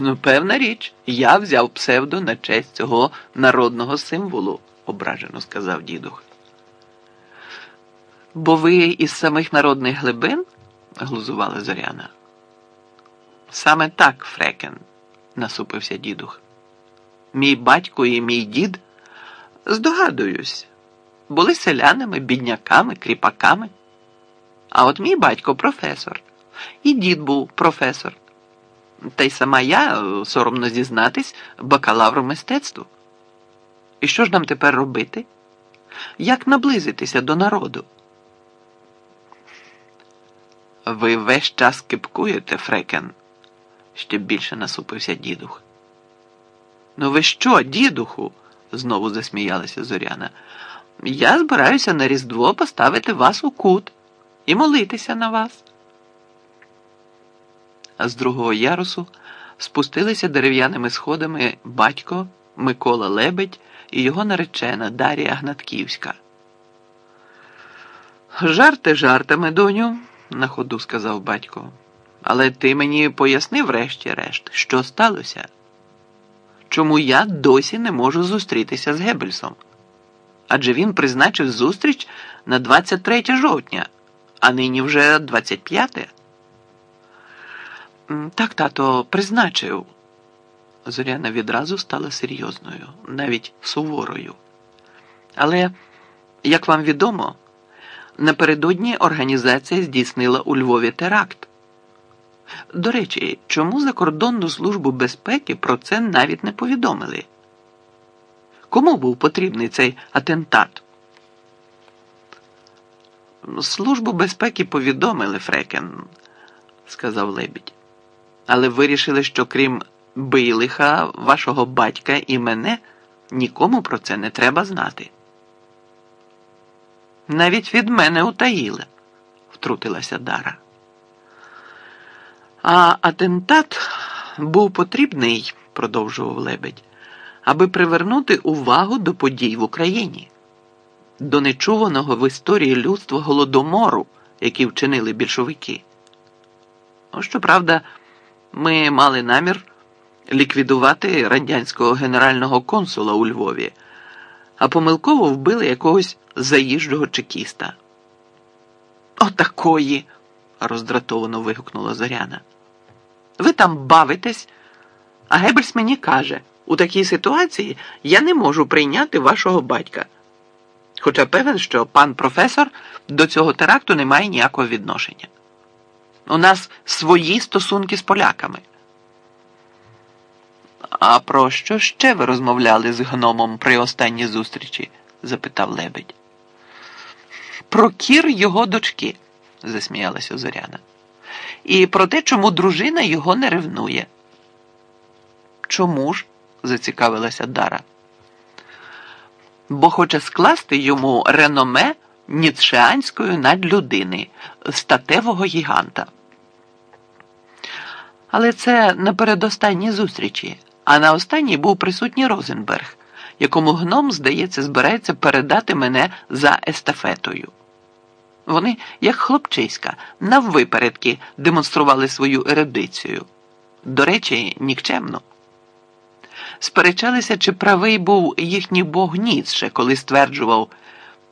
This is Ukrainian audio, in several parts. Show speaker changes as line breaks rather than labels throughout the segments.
Ну, певна річ, я взяв псевдо на честь цього народного символу, ображено сказав дідух. Бо ви із самих народних глибин? глузувала Зоряна. Саме так, Фрекен, насупився дідух. Мій батько і мій дід, здогадуюсь, були селянами, бідняками, кріпаками. А от мій батько професор, і дід був професор. Та й сама я, соромно зізнатись, бакалавр мистецтву. І що ж нам тепер робити? Як наблизитися до народу? Ви весь час кипкуєте, Фрекен, ще більше насупився дідух. Ну ви що, дідуху? знову засміялася Зоряна. Я збираюся на Різдво поставити вас у кут і молитися на вас. А з другого ярусу спустилися дерев'яними сходами батько Микола Лебедь і його наречена Дарія Гнатківська. Жарти жартами, доню, на ходу сказав батько. Але ти мені поясни врешті-решт, що сталося? Чому я досі не можу зустрітися з Геббельсом? Адже він призначив зустріч на 23 жовтня, а нині вже 25. Так, тато, призначив. Зоряна відразу стала серйозною, навіть суворою. Але, як вам відомо, напередодні організація здійснила у Львові теракт. До речі, чому закордонну службу безпеки про це навіть не повідомили? Кому був потрібний цей атентат? Службу безпеки повідомили Фрекен, сказав Лебідь. Але вирішили, що крім Бийлиха, вашого батька і мене, нікому про це не треба знати. Навіть від мене утаїли, втрутилася Дара. А атентат був потрібний, продовжував Лебедь, аби привернути увагу до подій в Україні, до нечуваного в історії людства голодомору, який вчинили більшовики. Щоправда, ми мали намір ліквідувати радянського генерального консула у Львові, а помилково вбили якогось заїжджого чекіста. Отакої, роздратовано вигукнула Зоряна. Ви там бавитесь, а Геббельс мені каже, у такій ситуації я не можу прийняти вашого батька. Хоча певен, що пан професор до цього теракту не має ніякого відношення. У нас свої стосунки з поляками. А про що ще ви розмовляли з гномом при останній зустрічі? запитав лебедь. Про кір його дочки, засміялася Зоряна. І про те, чому дружина його не ревнує. Чому ж? зацікавилася Дара. Бо хоче скласти йому реноме ніцшеанської надлюдини, статевого гіганта. Але це на передостанній зустрічі, а на останній був присутній Розенберг, якому гном, здається, збирається передати мене за естафетою. Вони, як хлопчиська, наввипередки демонстрували свою ерудицію. До речі, нікчемно. Сперечалися, чи правий був їхній бог Ніцше, коли стверджував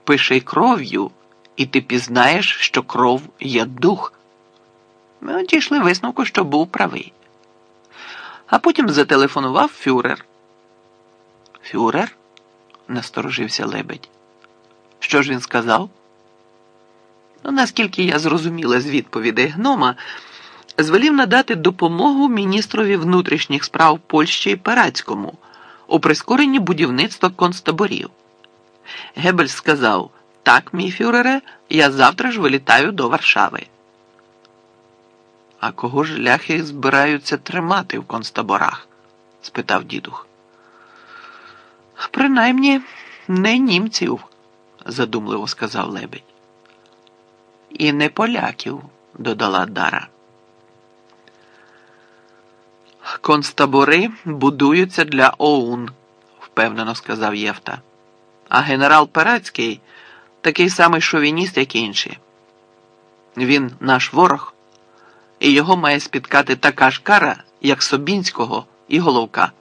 Пиши кров'ю, і ти пізнаєш, що кров є дух. Ми дійшли висновку, що був правий. А потім зателефонував Фюрер. Фюрер? насторожився лебедь. Що ж він сказав? Ну, наскільки я зрозуміла з відповідей гнома, звелів надати допомогу міністрові внутрішніх справ Польщі Парацькому у прискоренні будівництва концтаборів. Гебель сказав: так, мій фюрере, я завтра ж вилітаю до Варшави. А кого ж ляхи збираються тримати в концтаборах? спитав дідух. Принаймні не німців, задумливо сказав лебедь. І не поляків, додала Дара. Концтабори будуються для ОУН, впевнено сказав Євта. А генерал Перецький такий самий шовініст, як інші. Він наш ворог, і його має спіткати така ж кара, як Собінського і Головка.